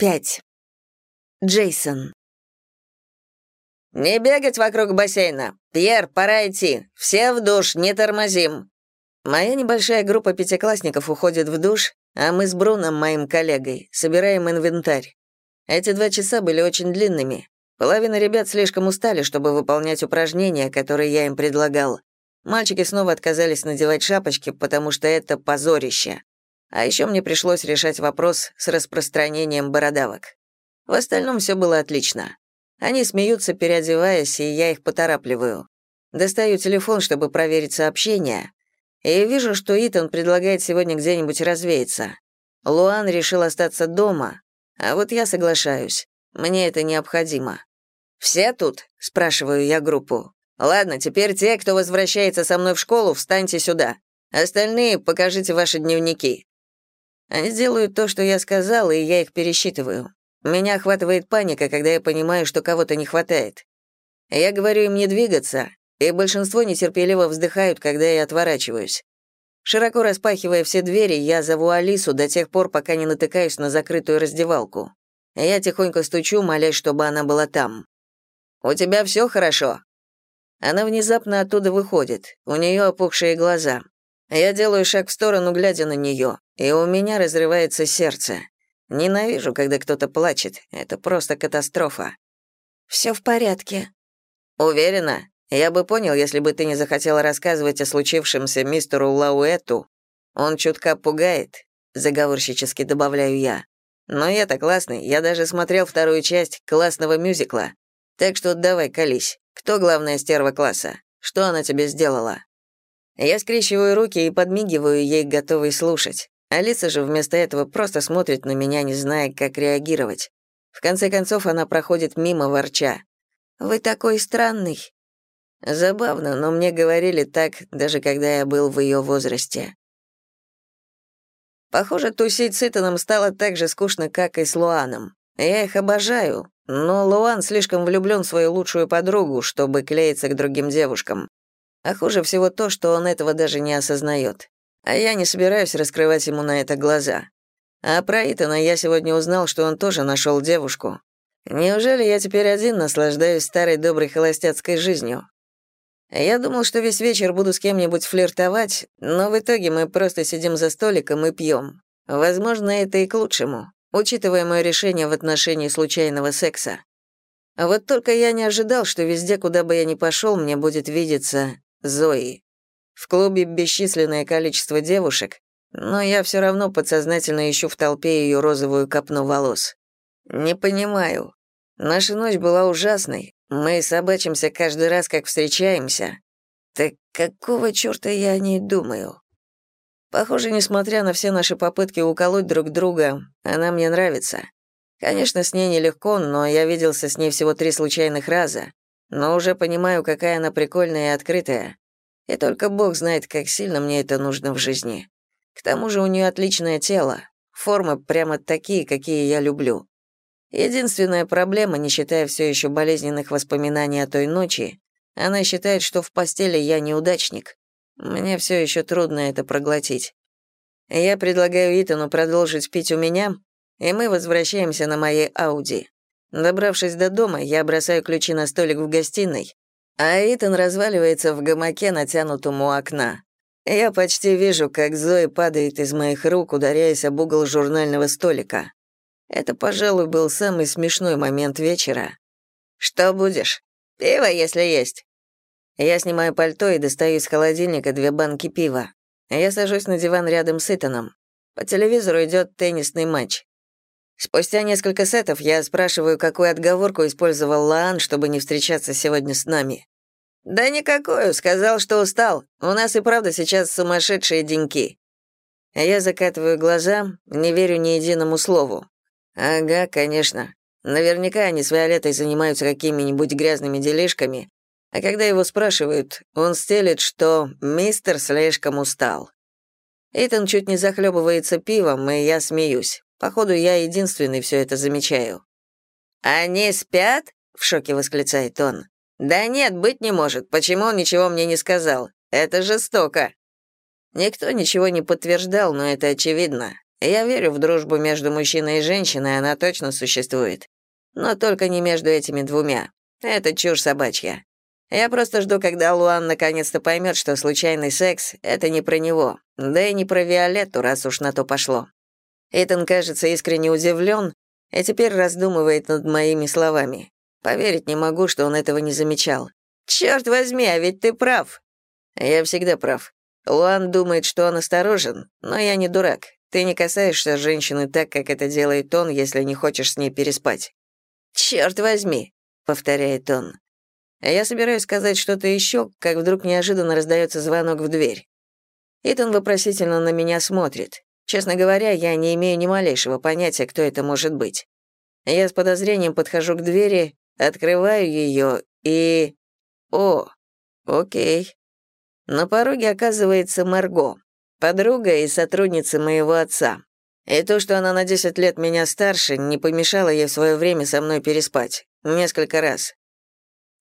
5. Джейсон. «Не бегать вокруг бассейна! Пьер, пора идти! Все в душ, не тормозим!» Моя небольшая группа пятиклассников уходит в душ, а мы с Бруном, моим коллегой, собираем инвентарь. Эти два часа были очень длинными. Половина ребят слишком устали, чтобы выполнять упражнения, которые я им предлагал. Мальчики снова отказались надевать шапочки, потому что это позорище. А еще мне пришлось решать вопрос с распространением бородавок. В остальном все было отлично. Они смеются, переодеваясь, и я их поторапливаю. Достаю телефон, чтобы проверить сообщения, и вижу, что Итан предлагает сегодня где-нибудь развеяться. Луан решил остаться дома, а вот я соглашаюсь. Мне это необходимо. «Все тут?» — спрашиваю я группу. «Ладно, теперь те, кто возвращается со мной в школу, встаньте сюда. Остальные покажите ваши дневники». Они делают то, что я сказала, и я их пересчитываю. Меня охватывает паника, когда я понимаю, что кого-то не хватает. Я говорю им не двигаться, и большинство нетерпеливо вздыхают, когда я отворачиваюсь. Широко распахивая все двери, я зову Алису до тех пор, пока не натыкаюсь на закрытую раздевалку. Я тихонько стучу, молясь, чтобы она была там. «У тебя все хорошо?» Она внезапно оттуда выходит, у нее опухшие глаза. Я делаю шаг в сторону, глядя на нее, и у меня разрывается сердце. Ненавижу, когда кто-то плачет, это просто катастрофа. Все в порядке. Уверена? Я бы понял, если бы ты не захотела рассказывать о случившемся мистеру Лауэту. Он чутка пугает, заговорщически добавляю я. Но я-то классный, я даже смотрел вторую часть классного мюзикла. Так что давай, колись. Кто главная стерва класса? Что она тебе сделала? Я скрещиваю руки и подмигиваю ей, готовый слушать. Алиса же вместо этого просто смотрит на меня, не зная, как реагировать. В конце концов, она проходит мимо ворча. «Вы такой странный». Забавно, но мне говорили так, даже когда я был в ее возрасте. Похоже, тусить с Итаном стало так же скучно, как и с Луаном. Я их обожаю, но Луан слишком влюблен в свою лучшую подругу, чтобы клеиться к другим девушкам. А хуже всего то, что он этого даже не осознает. А я не собираюсь раскрывать ему на это глаза. А про Итана я сегодня узнал, что он тоже нашел девушку. Неужели я теперь один наслаждаюсь старой доброй холостяцкой жизнью? Я думал, что весь вечер буду с кем-нибудь флиртовать, но в итоге мы просто сидим за столиком и пьем. Возможно, это и к лучшему, учитывая мое решение в отношении случайного секса. Вот только я не ожидал, что везде, куда бы я ни пошел, мне будет видеться Зои. В клубе бесчисленное количество девушек, но я все равно подсознательно ищу в толпе ее розовую копну волос. Не понимаю. Наша ночь была ужасной. Мы собачимся каждый раз, как встречаемся. Так какого черта я о ней думаю? Похоже, несмотря на все наши попытки уколоть друг друга, она мне нравится. Конечно, с ней нелегко, но я виделся с ней всего три случайных раза, но уже понимаю, какая она прикольная и открытая. И только Бог знает, как сильно мне это нужно в жизни. К тому же у нее отличное тело, формы прямо такие, какие я люблю. Единственная проблема, не считая все еще болезненных воспоминаний о той ночи, она считает, что в постели я неудачник. Мне все еще трудно это проглотить. Я предлагаю Итану продолжить пить у меня, и мы возвращаемся на моей Ауди. Добравшись до дома, я бросаю ключи на столик в гостиной, а Итан разваливается в гамаке, натянутом у окна. Я почти вижу, как Зои падает из моих рук, ударяясь об угол журнального столика. Это, пожалуй, был самый смешной момент вечера. «Что будешь? Пиво, если есть». Я снимаю пальто и достаю из холодильника две банки пива. Я сажусь на диван рядом с Итаном. По телевизору идет теннисный матч. Спустя несколько сетов я спрашиваю, какую отговорку использовал Лаан, чтобы не встречаться сегодня с нами. «Да никакую, сказал, что устал. У нас и правда сейчас сумасшедшие деньки». Я закатываю глаза, не верю ни единому слову. «Ага, конечно. Наверняка они с Виолеттой занимаются какими-нибудь грязными делишками, а когда его спрашивают, он стелит, что мистер слишком устал. Итан чуть не захлебывается пивом, и я смеюсь. Походу, я единственный все это замечаю. «Они спят?» — в шоке восклицает он. «Да нет, быть не может. Почему он ничего мне не сказал? Это жестоко». Никто ничего не подтверждал, но это очевидно. Я верю в дружбу между мужчиной и женщиной, она точно существует. Но только не между этими двумя. Это чушь собачья. Я просто жду, когда Луан наконец-то поймет, что случайный секс — это не про него, да и не про Виолетту, раз уж на то пошло. Итан, кажется, искренне удивлен и теперь раздумывает над моими словами. Поверить не могу, что он этого не замечал. «Черт возьми, а ведь ты прав!» «Я всегда прав. Луан думает, что он осторожен, но я не дурак. Ты не касаешься женщины так, как это делает он, если не хочешь с ней переспать. «Черт возьми», — повторяет он. Я собираюсь сказать что-то еще, как вдруг неожиданно раздается звонок в дверь. Итан вопросительно на меня смотрит. Честно говоря, я не имею ни малейшего понятия, кто это может быть. Я с подозрением подхожу к двери, открываю ее и... О, окей. На пороге оказывается Марго, подруга и сотрудница моего отца. И то, что она на 10 лет меня старше, не помешало ей в свое время со мной переспать. Несколько раз.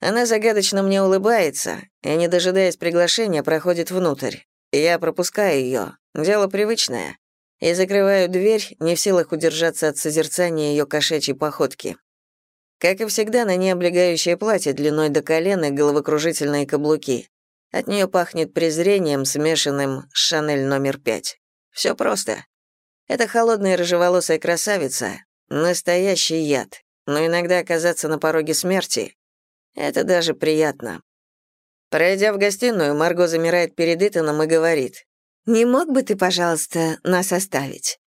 Она загадочно мне улыбается и, не дожидаясь приглашения, проходит внутрь. Я пропускаю ее. Дело привычное. И закрываю дверь, не в силах удержаться от созерцания ее кошачьей походки. Как и всегда, на ней облегающее платье длиной до колена и головокружительные каблуки. От нее пахнет презрением, смешанным с Шанель номер пять. Все просто. Это холодная рыжеволосая красавица — настоящий яд, но иногда оказаться на пороге смерти — это даже приятно. Пройдя в гостиную, Марго замирает перед Итаном и говорит, «Не мог бы ты, пожалуйста, нас оставить?»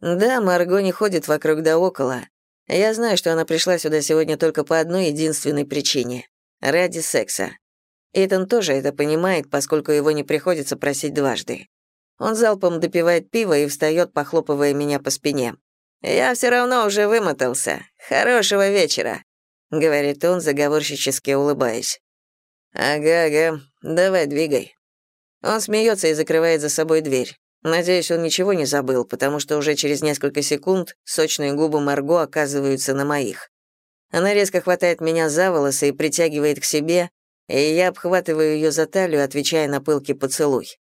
Да, Марго не ходит вокруг да около. Я знаю, что она пришла сюда сегодня только по одной единственной причине — ради секса. Итан тоже это понимает, поскольку его не приходится просить дважды. Он залпом допивает пиво и встает, похлопывая меня по спине. «Я все равно уже вымотался. Хорошего вечера», — говорит он, заговорщически улыбаясь. «Ага, ага, давай двигай». Он смеется и закрывает за собой дверь. Надеюсь, он ничего не забыл, потому что уже через несколько секунд сочные губы Марго оказываются на моих. Она резко хватает меня за волосы и притягивает к себе, и я обхватываю ее за талию, отвечая на пылкий поцелуй.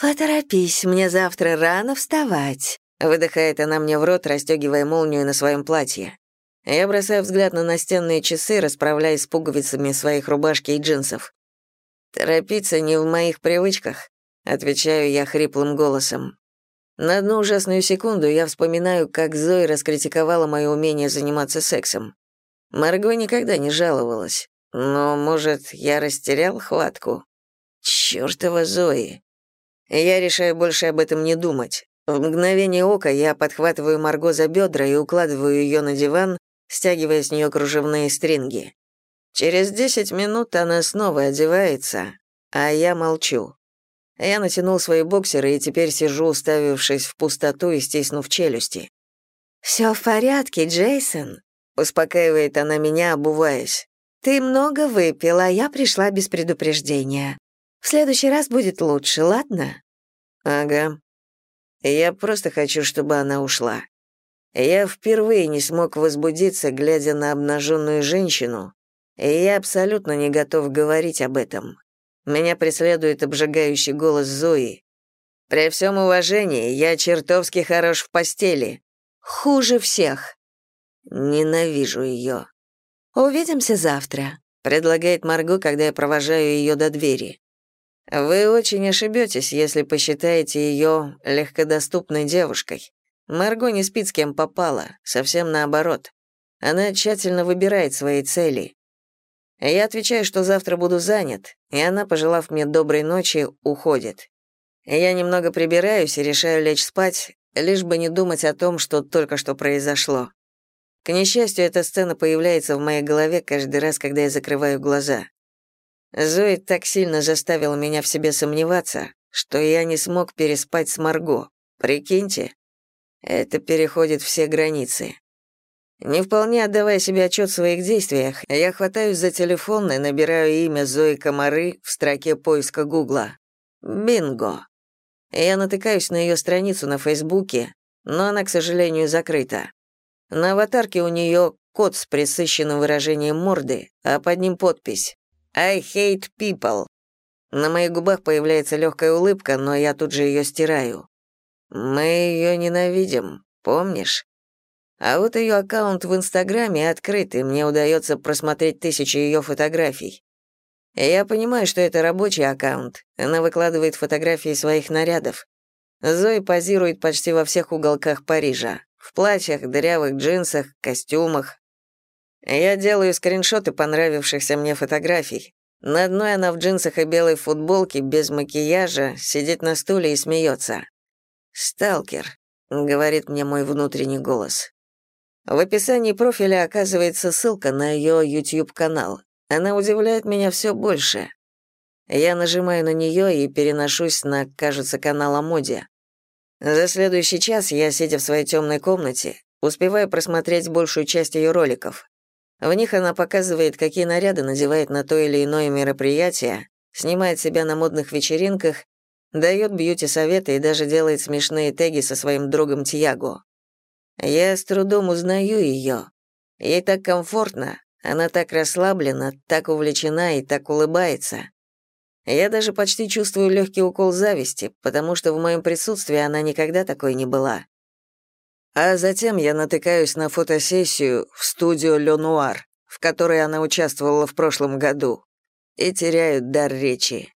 «Поторопись, мне завтра рано вставать», — выдыхает она мне в рот, расстегивая молнию на своем платье. Я бросаю взгляд на настенные часы, расправляясь с пуговицами своих рубашки и джинсов. «Торопиться не в моих привычках», — отвечаю я хриплым голосом. На одну ужасную секунду я вспоминаю, как Зои раскритиковала мое умение заниматься сексом. Марго никогда не жаловалась. Но, может, я растерял хватку? Чёртова Зои. Я решаю больше об этом не думать. В мгновение ока я подхватываю Марго за бедра и укладываю ее на диван, стягивая с нее кружевные стринги. Через десять минут она снова одевается, а я молчу. Я натянул свои боксеры и теперь сижу, уставившись в пустоту и стиснув челюсти. «Всё в порядке, Джейсон», — успокаивает она меня, обуваясь. «Ты много выпил, а я пришла без предупреждения. В следующий раз будет лучше, ладно?» «Ага. Я просто хочу, чтобы она ушла. Я впервые не смог возбудиться, глядя на обнаженную женщину, и я абсолютно не готов говорить об этом. Меня преследует обжигающий голос Зои. При всем уважении, я чертовски хорош в постели. Хуже всех. Ненавижу ее. «Увидимся завтра», — предлагает Марго, когда я провожаю ее до двери. «Вы очень ошибетесь, если посчитаете ее легкодоступной девушкой. Марго не спит с кем попала, совсем наоборот. Она тщательно выбирает свои цели. Я отвечаю, что завтра буду занят, и она, пожелав мне доброй ночи, уходит. Я немного прибираюсь и решаю лечь спать, лишь бы не думать о том, что только что произошло. К несчастью, эта сцена появляется в моей голове каждый раз, когда я закрываю глаза. Зои так сильно заставила меня в себе сомневаться, что я не смог переспать с Марго. Прикиньте, это переходит все границы. Не вполне отдавая себе отчет в своих действиях, я хватаюсь за телефон и набираю имя Зои Комары в строке поиска Гугла. Бинго. Я натыкаюсь на ее страницу на Фейсбуке, но она, к сожалению, закрыта. На аватарке у нее кот с присыщенным выражением морды, а под ним подпись «I hate people». На моих губах появляется легкая улыбка, но я тут же ее стираю. Мы ее ненавидим, помнишь? А вот ее аккаунт в Инстаграме открыт, и мне удается просмотреть тысячи ее фотографий. Я понимаю, что это рабочий аккаунт. Она выкладывает фотографии своих нарядов. Зои позирует почти во всех уголках Парижа. В платьях, дырявых джинсах, костюмах. Я делаю скриншоты понравившихся мне фотографий. На одной она в джинсах и белой футболке, без макияжа, сидит на стуле и смеется. «Сталкер», — говорит мне мой внутренний голос. В описании профиля оказывается ссылка на ее YouTube-канал. Она удивляет меня все больше. Я нажимаю на нее и переношусь на, кажется, канал о моде. За следующий час я, сидя в своей темной комнате, успеваю просмотреть большую часть ее роликов. В них она показывает, какие наряды надевает на то или иное мероприятие, снимает себя на модных вечеринках, дает бьюти-советы и даже делает смешные теги со своим другом Тьяго. Я с трудом узнаю ее. Ей так комфортно, она так расслаблена, так увлечена и так улыбается. Я даже почти чувствую легкий укол зависти, потому что в моем присутствии она никогда такой не была. А затем я натыкаюсь на фотосессию в студию «Ле Нуар», в которой она участвовала в прошлом году, и теряю дар речи.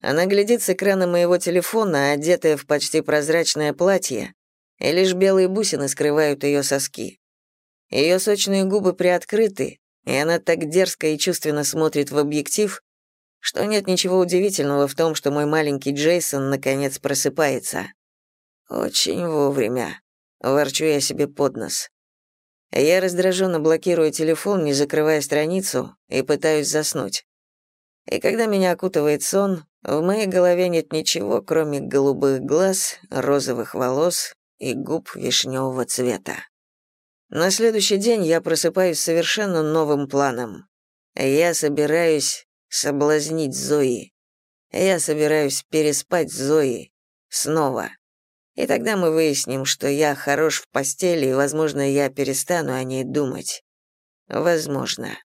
Она глядит с экрана моего телефона, одетая в почти прозрачное платье, и лишь белые бусины скрывают ее соски. Ее сочные губы приоткрыты, и она так дерзко и чувственно смотрит в объектив, что нет ничего удивительного в том, что мой маленький Джейсон наконец просыпается. Очень вовремя. Ворчу я себе под нос. Я раздраженно блокирую телефон, не закрывая страницу, и пытаюсь заснуть. И когда меня окутывает сон, в моей голове нет ничего, кроме голубых глаз, розовых волос и губ вишневого цвета. На следующий день я просыпаюсь совершенно новым планом. Я собираюсь соблазнить Зои. Я собираюсь переспать с Зоей снова. И тогда мы выясним, что я хорош в постели, и, возможно, я перестану о ней думать. Возможно.